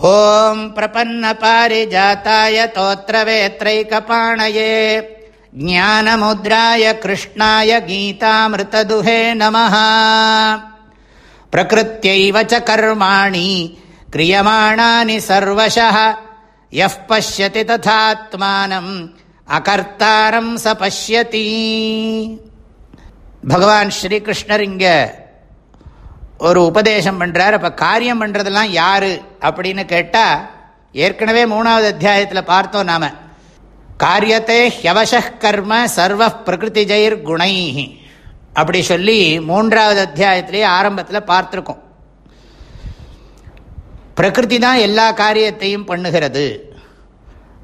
ॐ प्रपन्नपारिजाताय तोत्रवेत्रैकपाणये ज्ञानमुद्राय कृष्णाय गीतामृतदुहे नमः प्रकृत्यैव च कर्माणि क्रियमाणानि सर्वशः यः पश्यति तथात्मानम् அகர்த்தாரம் ச பஷ்யதி பகவான் ஸ்ரீகிருஷ்ணர் இங்க ஒரு உபதேசம் பண்றார் அப்ப காரியம் பண்றதெல்லாம் யாரு அப்படின்னு கேட்டால் ஏற்கனவே மூணாவது அத்தியாயத்தில் பார்த்தோம் நாம. காரியத்தை ஹியவச கர்ம சர்வ பிரகிருதி ஜெயிர் குணை அப்படி சொல்லி மூன்றாவது அத்தியாயத்திலேயே ஆரம்பத்தில் பார்த்துருக்கோம். பிரகிருதி தான் எல்லா காரியத்தையும் பண்ணுகிறது.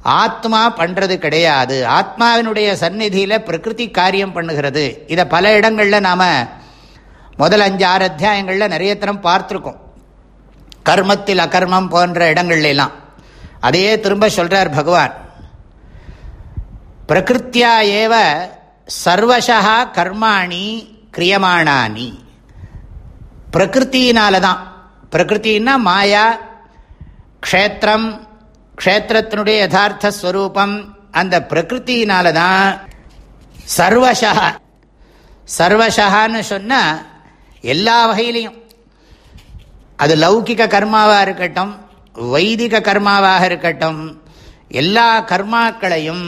ஆத்மா பண்ணுறது கிடையாது. ஆத்மாவினுடைய சந்நிதியில் பிரகிருதி காரியம் பண்ணுகிறது. இதை பல இடங்களில் நாம் முதல் அஞ்சு ஆறு அத்தியாயங்களில் நிறைய தரம் பார்த்துருக்கோம். கர்மத்தில் அகர்மம் போன்ற இடங்கள்லாம் அதையே திரும்ப சொல்கிறார் பகவான். பிரகிருத்தியா ஏவ சர்வசா கர்மாணி கிரியமானானி. பிரகிருத்தினால தான் பிரகிருத்தின்னா மாயா க்ஷேத்திரம் க்ஷேத்திரத்தினுடைய யதார்த்த ஸ்வரூபம். அந்த பிரகிருத்தினால தான் சர்வசா சர்வசகான்னு சொன்னால் எல்லா வகையிலையும். அது லௌகிக கர்மாவாக இருக்கட்டும் வைதிக கர்மாவாக இருக்கட்டும் எல்லா கர்மாக்களையும்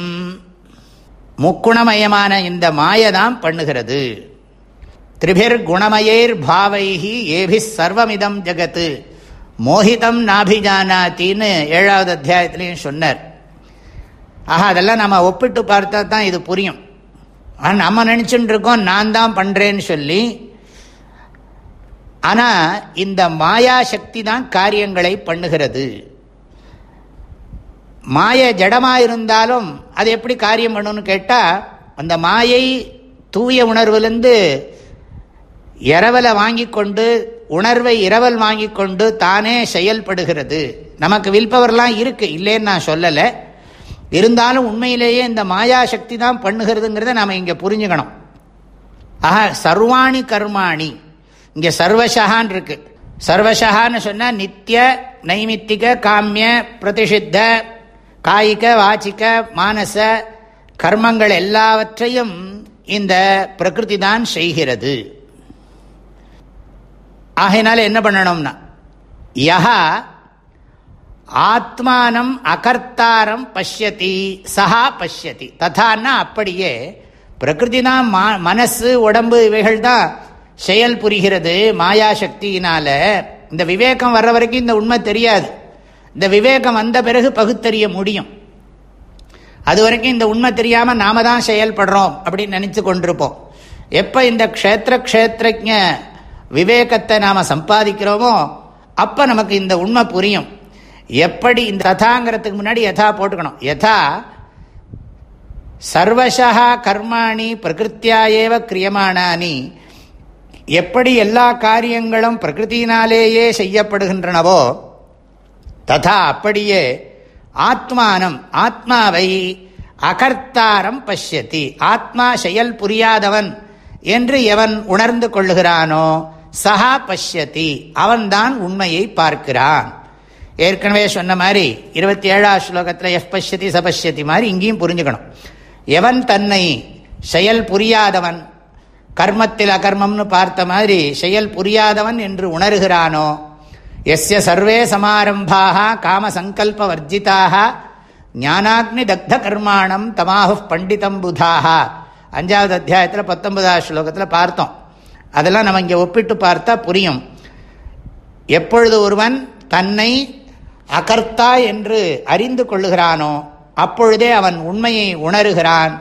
முக்குணமயமான இந்த மாயதான் பண்ணுகிறது. திரிபிர் குணமயேர் பாவைஹி ஏபி சர்வமிதம் ஜகத்து. மோஹிதம் நாபிஜானாத்தின்னு ஏழாவது அத்தியாயத்திலையும் சொன்னார். ஆஹா அதெல்லாம் நம்ம ஒப்பிட்டு பார்த்தா தான் இது புரியும். ஆனால் நம்ம நினச்சிட்டு இருக்கோம் நான் தான் பண்ணுறேன்னு சொல்லி ஆனால் இந்த மாயா சக்தி தான் காரியங்களை பண்ணுகிறது. மாய ஜடமாக இருந்தாலும் அது எப்படி காரியம் பண்ணணும்னு கேட்டால் அந்த மாயை தூய உணர்வுலேருந்து இரவலை வாங்கி கொண்டு உணர்வை இரவல் வாங்கி கொண்டு தானே செயல்படுகிறது. நமக்கு வில்பவர்லாம் இருக்கு இல்லைன்னு நான் சொல்லலை. இருந்தாலும் உண்மையிலேயே இந்த மாயா சக்தி தான் பண்ணுகிறதுங்கிறத நாம் இங்கே புரிஞ்சுக்கணும். ஆஹா சர்வாணி கர்மாணி. இங்கே சர்வசகான் இருக்கு சர்வசகான்னு சொன்னால் நித்திய நைமித்திக காமிய பிரதிஷித்த காய்க வாச்சிக்க மானச கர்மங்கள் எல்லாவற்றையும் இந்த பிரகிருதி தான் செய்கிறது. ஆகையினால என்ன பண்ணணும்னா யஹா ஆத்மானம் அகர்த்தாரம் பஷ்யதி சஹா பஷ்யதி. ததான்னா அப்படியே பிரகிருதி தான் மனசு உடம்பு இவைகள் தான் செயல் புரிகிறது மாயா சக்தியினால இந்த விவேகம் வர்ற வரைக்கும் இந்த உண்மை தெரியாது. இந்த விவேகம் வந்த பிறகு பகுத்தறிய முடியும். அது வரைக்கும் இந்த உண்மை தெரியாமல் நாம தான் செயல்படுறோம் அப்படின்னு நினச்சி கொண்டிருப்போம். எப்போ இந்த க்ஷேத்திர க்ஷேத்திரஜ விவேகத்தை நாம் சம்பாதிக்கிறோமோ அப்போ நமக்கு இந்த உண்மை புரியும். எப்படி இந்த ததாங்கிறதுக்கு முன்னாடி யதா போட்டுக்கணும். யதா சர்வசா கர்மாணி பிரகிருத்தியா ஏவ கிரியமானானி எப்படி எல்லா காரியங்களும் பிரகிருத்தினாலேயே செய்யப்படுகின்றனவோ ததா அப்படியே ஆத்மானம் ஆத்மாவை அகர்த்தாரம் பஷ்யத்தி ஆத்மா செயல் புரியாதவன் என்று எவன் உணர்ந்து கொள்ளுகிறானோ சஹா பஷ்யத்தி அவன்தான் உண்மையை பார்க்கிறான். ஏற்கனவே சொன்ன மாதிரி இருபத்தி ஏழாம் ஸ்லோகத்தில் எஃப் பஷ்யதி சபஷ்யதி மாதிரி இங்கேயும் புரிஞ்சுக்கணும். எவன் தன்னை செயல் புரியாதவன் கர்மத்தில் அகர்மம்னு பார்த்த மாதிரி செயல் புரியாதவன் என்று உணர்கிறானோ? எஸ்ய சர்வே சமாரம்பாக காம சங்கல்ப வர்ஜிதாக ஞானாக்னி தக்த கர்மாணம் தமாஹு பண்டிதம் புதாக. அஞ்சாவது அத்தியாயத்தில் பத்தொன்பதாவது ஸ்லோகத்தில் பார்த்தோம். அதெல்லாம் நம்ம இங்கே ஒப்பிட்டு பார்த்தா புரியும். எப்பொழுது ஒருவன் தன்னை அகர்த்தா என்று அறிந்து கொள்ளுகிறானோ அப்பொழுதே அவன் உண்மையை உணர்கிறான்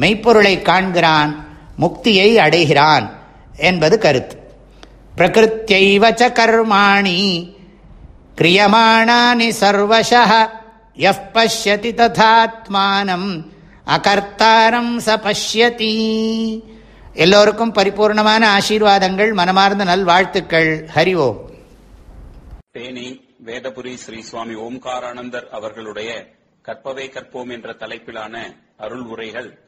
மெய்ப்பொருளை காண்கிறான் முக்தியை அடைகிறான் என்பது கருத்து. பிரகிருத்தியைவச்ச கர்மாணி கிரியமாணானி சர்வச எஃப் பசியதி ததாத்மானம் அகர்த்தாரம் ச பசியதி எல்லோருக்கும் பரிபூர்ணமான ஆசீர்வாதங்கள் மனமார்ந்த நல்வாழ்த்துக்கள். ஹரி ஓம். தேனி வேதபுரி ஸ்ரீ சுவாமி ஓம்காரானந்தர் அவர்களுடைய கற்பவை கற்போம் என்ற தலைப்பிலான அருள் உரைகள்